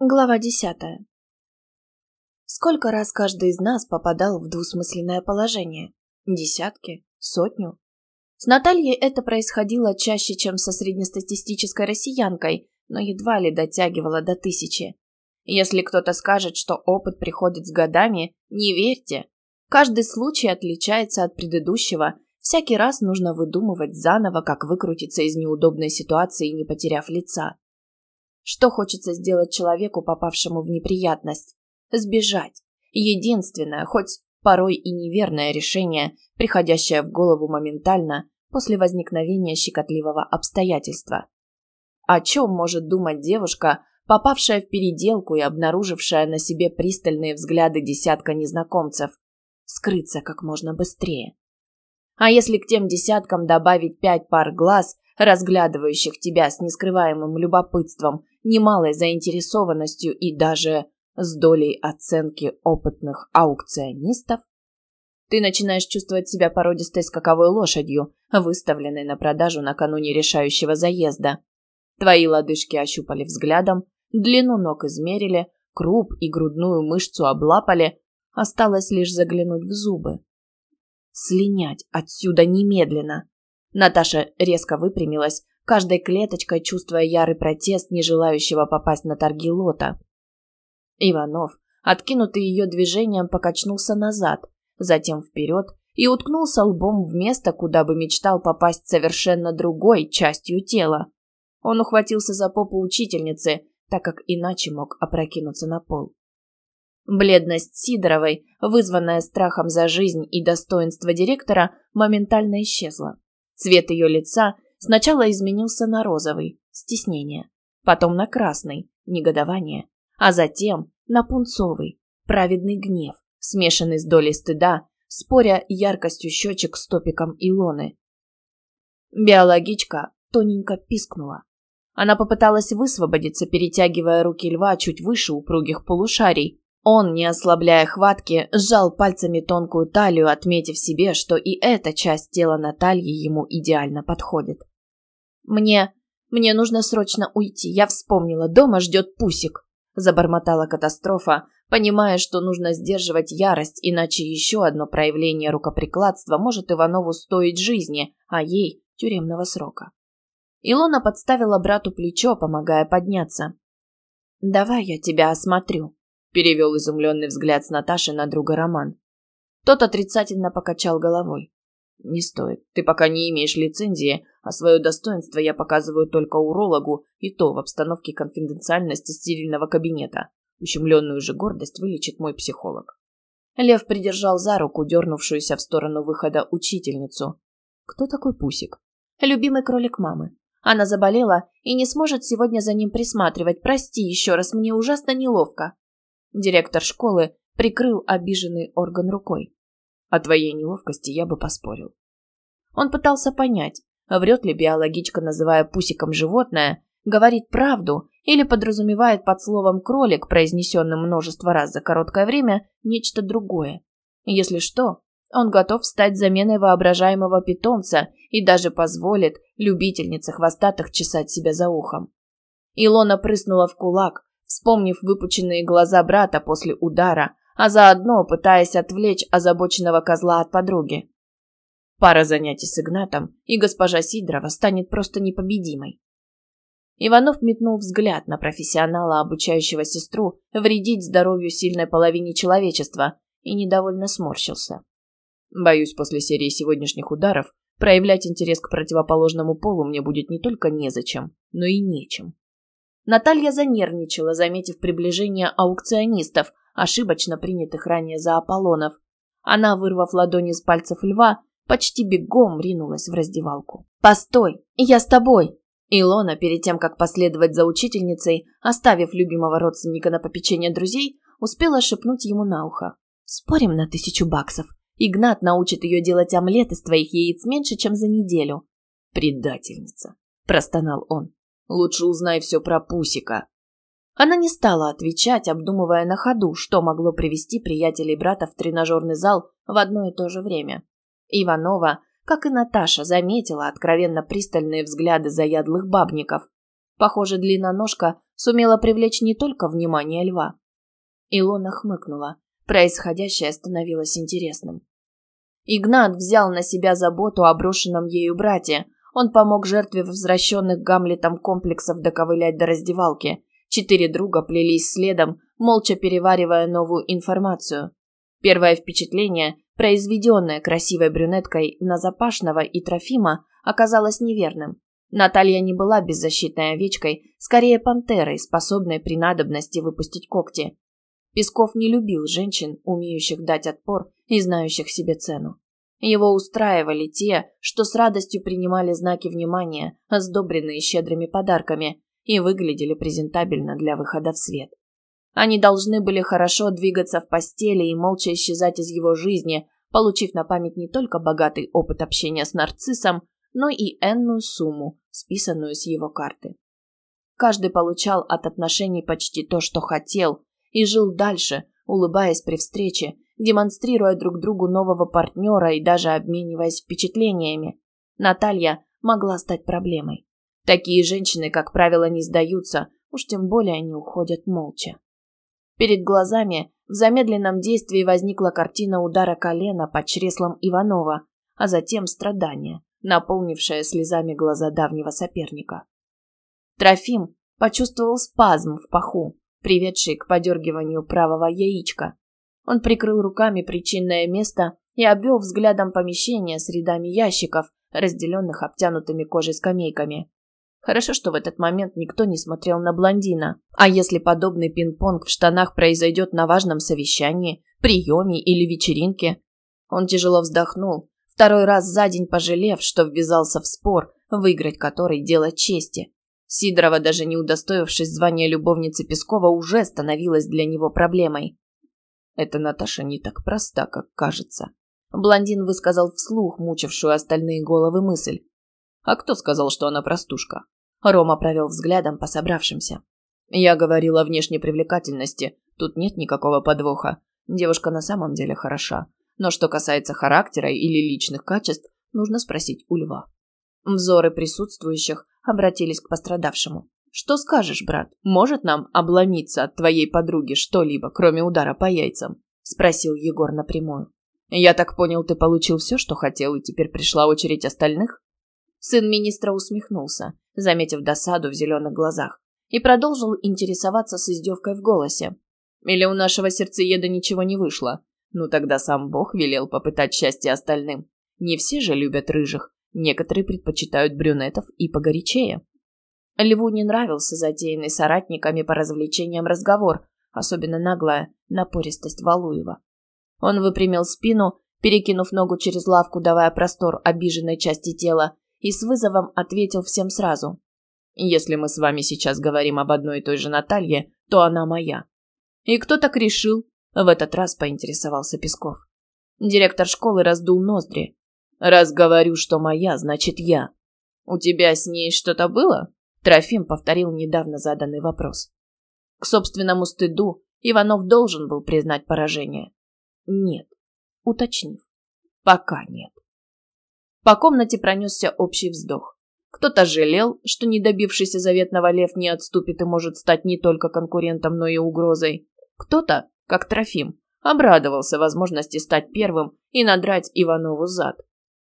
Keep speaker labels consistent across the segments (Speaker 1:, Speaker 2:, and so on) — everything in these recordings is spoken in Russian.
Speaker 1: Глава десятая. Сколько раз каждый из нас попадал в двусмысленное положение? Десятки? Сотню? С Натальей это происходило чаще, чем со среднестатистической россиянкой, но едва ли дотягивало до тысячи. Если кто-то скажет, что опыт приходит с годами, не верьте. Каждый случай отличается от предыдущего, всякий раз нужно выдумывать заново, как выкрутиться из неудобной ситуации, не потеряв лица. Что хочется сделать человеку, попавшему в неприятность? Сбежать. Единственное, хоть порой и неверное решение, приходящее в голову моментально после возникновения щекотливого обстоятельства. О чем может думать девушка, попавшая в переделку и обнаружившая на себе пристальные взгляды десятка незнакомцев? Скрыться как можно быстрее. А если к тем десяткам добавить пять пар глаз, разглядывающих тебя с нескрываемым любопытством, немалой заинтересованностью и даже с долей оценки опытных аукционистов, ты начинаешь чувствовать себя породистой скаковой лошадью, выставленной на продажу накануне решающего заезда. Твои лодыжки ощупали взглядом, длину ног измерили, круп и грудную мышцу облапали, осталось лишь заглянуть в зубы. Слинять отсюда немедленно. Наташа резко выпрямилась, каждой клеточкой чувствуя ярый протест, не желающего попасть на торги лота. Иванов, откинутый ее движением, покачнулся назад, затем вперед и уткнулся лбом в место, куда бы мечтал попасть совершенно другой частью тела. Он ухватился за попу учительницы, так как иначе мог опрокинуться на пол. Бледность Сидоровой, вызванная страхом за жизнь и достоинство директора, моментально исчезла. Цвет ее лица сначала изменился на розовый, стеснение, потом на красный, негодование, а затем на пунцовый, праведный гнев, смешанный с долей стыда, споря яркостью щечек с топиком Илоны. Биологичка тоненько пискнула. Она попыталась высвободиться, перетягивая руки льва чуть выше упругих полушарий, он, не ослабляя хватки, сжал пальцами тонкую талию, отметив себе, что и эта часть тела Натальи ему идеально подходит. «Мне... мне нужно срочно уйти. Я вспомнила, дома ждет Пусик», – забормотала катастрофа, понимая, что нужно сдерживать ярость, иначе еще одно проявление рукоприкладства может Иванову стоить жизни, а ей – тюремного срока. Илона подставила брату плечо, помогая подняться. «Давай я тебя осмотрю», перевел изумленный взгляд с Наташи на друга Роман. Тот отрицательно покачал головой. «Не стоит. Ты пока не имеешь лицензии, а свое достоинство я показываю только урологу, и то в обстановке конфиденциальности стерильного кабинета. Ущемленную же гордость вылечит мой психолог». Лев придержал за руку дернувшуюся в сторону выхода учительницу. «Кто такой Пусик?» «Любимый кролик мамы. Она заболела и не сможет сегодня за ним присматривать. Прости еще раз, мне ужасно неловко». Директор школы прикрыл обиженный орган рукой. О твоей неловкости я бы поспорил. Он пытался понять, врет ли биологичка, называя пусиком животное, говорит правду или подразумевает под словом «кролик», произнесенным множество раз за короткое время, нечто другое. Если что, он готов стать заменой воображаемого питомца и даже позволит любительнице хвостатых чесать себя за ухом. Илона прыснула в кулак, вспомнив выпученные глаза брата после удара, а заодно пытаясь отвлечь озабоченного козла от подруги. Пара занятий с Игнатом, и госпожа Сидорова станет просто непобедимой. Иванов метнул взгляд на профессионала, обучающего сестру вредить здоровью сильной половине человечества, и недовольно сморщился. Боюсь, после серии сегодняшних ударов проявлять интерес к противоположному полу мне будет не только незачем, но и нечем. Наталья занервничала, заметив приближение аукционистов, ошибочно принятых ранее за Аполлонов. Она, вырвав ладони с пальцев льва, почти бегом ринулась в раздевалку. «Постой! Я с тобой!» Илона, перед тем, как последовать за учительницей, оставив любимого родственника на попечение друзей, успела шепнуть ему на ухо. «Спорим на тысячу баксов. Игнат научит ее делать омлет из твоих яиц меньше, чем за неделю». «Предательница!» – простонал он. Лучше узнай все про Пусика». Она не стала отвечать, обдумывая на ходу, что могло привести приятелей брата в тренажерный зал в одно и то же время. Иванова, как и Наташа, заметила откровенно пристальные взгляды заядлых бабников. Похоже, длинноножка сумела привлечь не только внимание льва. Илона хмыкнула. Происходящее становилось интересным. Игнат взял на себя заботу о брошенном ею брате. Он помог жертве возвращенных Гамлетом комплексов доковылять до раздевалки. Четыре друга плелись следом, молча переваривая новую информацию. Первое впечатление, произведенное красивой брюнеткой на Запашного и Трофима, оказалось неверным. Наталья не была беззащитной овечкой, скорее пантерой, способной при надобности выпустить когти. Песков не любил женщин, умеющих дать отпор и знающих себе цену. Его устраивали те, что с радостью принимали знаки внимания, сдобренные щедрыми подарками, и выглядели презентабельно для выхода в свет. Они должны были хорошо двигаться в постели и молча исчезать из его жизни, получив на память не только богатый опыт общения с нарциссом, но и энную сумму, списанную с его карты. Каждый получал от отношений почти то, что хотел, и жил дальше, улыбаясь при встрече, демонстрируя друг другу нового партнера и даже обмениваясь впечатлениями. Наталья могла стать проблемой. Такие женщины, как правило, не сдаются, уж тем более не уходят молча. Перед глазами в замедленном действии возникла картина удара колена под чреслом Иванова, а затем страдания, наполнившее слезами глаза давнего соперника. Трофим почувствовал спазм в паху, приведший к подергиванию правого яичка. Он прикрыл руками причинное место и обвел взглядом помещение с рядами ящиков, разделенных обтянутыми кожей скамейками. Хорошо, что в этот момент никто не смотрел на блондина. А если подобный пинг-понг в штанах произойдет на важном совещании, приеме или вечеринке? Он тяжело вздохнул, второй раз за день пожалев, что ввязался в спор, выиграть который – дело чести. Сидорова, даже не удостоившись звания любовницы Пескова, уже становилась для него проблемой. Эта Наташа не так проста, как кажется. Блондин высказал вслух мучившую остальные головы мысль. А кто сказал, что она простушка? Рома провел взглядом по собравшимся. Я говорил о внешней привлекательности. Тут нет никакого подвоха. Девушка на самом деле хороша. Но что касается характера или личных качеств, нужно спросить у льва. Взоры присутствующих обратились к пострадавшему. «Что скажешь, брат? Может нам обломиться от твоей подруги что-либо, кроме удара по яйцам?» – спросил Егор напрямую. «Я так понял, ты получил все, что хотел, и теперь пришла очередь остальных?» Сын министра усмехнулся, заметив досаду в зеленых глазах, и продолжил интересоваться с издевкой в голосе. «Или у нашего сердцееда ничего не вышло? Ну тогда сам Бог велел попытать счастье остальным. Не все же любят рыжих, Некоторые предпочитают брюнетов и погорячее. Льву не нравился затеянный соратниками по развлечениям разговор, особенно наглая напористость Валуева. Он выпрямил спину, перекинув ногу через лавку, давая простор обиженной части тела, и с вызовом ответил всем сразу. «Если мы с вами сейчас говорим об одной и той же Наталье, то она моя». «И кто так решил?» – в этот раз поинтересовался Песков. Директор школы раздул ноздри, Раз говорю, что моя, значит я. У тебя с ней что-то было? Трофим повторил недавно заданный вопрос. К собственному стыду Иванов должен был признать поражение. Нет. Уточнив. Пока нет. По комнате пронесся общий вздох. Кто-то жалел, что не добившийся заветного лев не отступит и может стать не только конкурентом, но и угрозой. Кто-то, как Трофим, обрадовался возможности стать первым и надрать Иванову зад.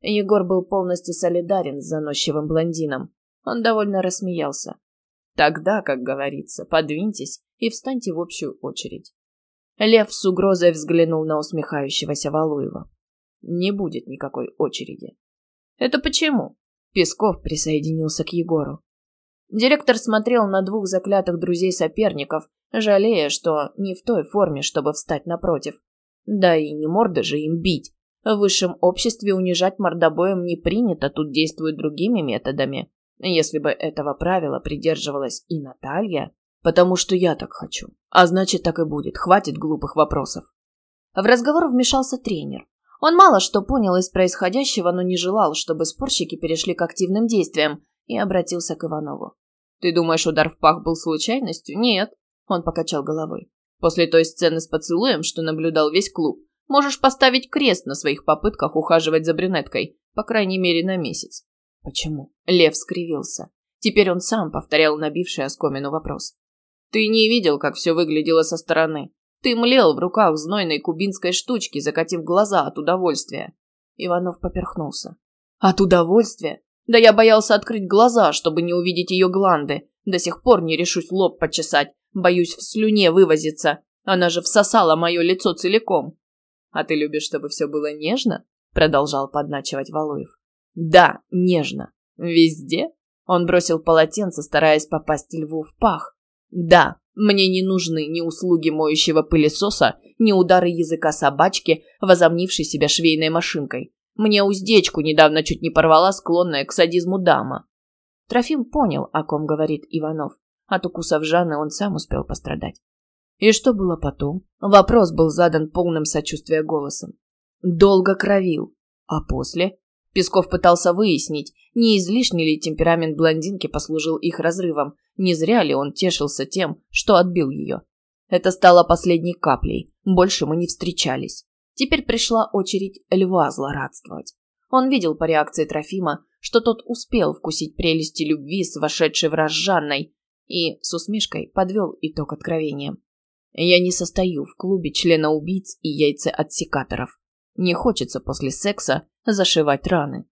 Speaker 1: Егор был полностью солидарен с заносчивым блондином. Он довольно рассмеялся. Тогда, как говорится, подвиньтесь и встаньте в общую очередь. Лев с угрозой взглянул на усмехающегося Валуева. Не будет никакой очереди. Это почему? Песков присоединился к Егору. Директор смотрел на двух заклятых друзей-соперников, жалея, что не в той форме, чтобы встать напротив. Да и не морда же им бить, в высшем обществе унижать мордобоем не принято, тут действуют другими методами. Если бы этого правила придерживалась и Наталья, потому что я так хочу. А значит, так и будет. Хватит глупых вопросов. В разговор вмешался тренер. Он мало что понял из происходящего, но не желал, чтобы спорщики перешли к активным действиям, и обратился к Иванову. «Ты думаешь, удар в пах был случайностью?» «Нет», — он покачал головой. «После той сцены с поцелуем, что наблюдал весь клуб, Можешь поставить крест на своих попытках ухаживать за брюнеткой, по крайней мере, на месяц. Почему? Лев скривился. Теперь он сам повторял набивший оскомину вопрос. «Ты не видел, как все выглядело со стороны. Ты млел в руках знойной кубинской штучки, закатив глаза от удовольствия». Иванов поперхнулся. «От удовольствия? Да я боялся открыть глаза, чтобы не увидеть ее гланды. До сих пор не решусь лоб почесать. Боюсь в слюне вывозиться. Она же всосала мое лицо целиком». «А ты любишь, чтобы все было нежно?» Продолжал подначивать Валуев. «Да, нежно. Везде?» Он бросил полотенце, стараясь попасть льву в пах. «Да, мне не нужны ни услуги моющего пылесоса, ни удары языка собачки, возомнившей себя швейной машинкой. Мне уздечку недавно чуть не порвала склонная к садизму дама». Трофим понял, о ком говорит Иванов. От укусов Жанны он сам успел пострадать. И что было потом? Вопрос был задан полным сочувствия голосом. Долго кровил. А после? Песков пытался выяснить, не излишний ли темперамент блондинки послужил их разрывом, не зря ли он тешился тем, что отбил ее. Это стало последней каплей, больше мы не встречались. Теперь пришла очередь льва злорадствовать. Он видел по реакции Трофима, что тот успел вкусить прелести любви с вошедшей в Жанной, и с усмешкой подвел итог откровения. «Я не состою в клубе члена убийц и яйцеотсекаторов. Не хочется после секса зашивать раны.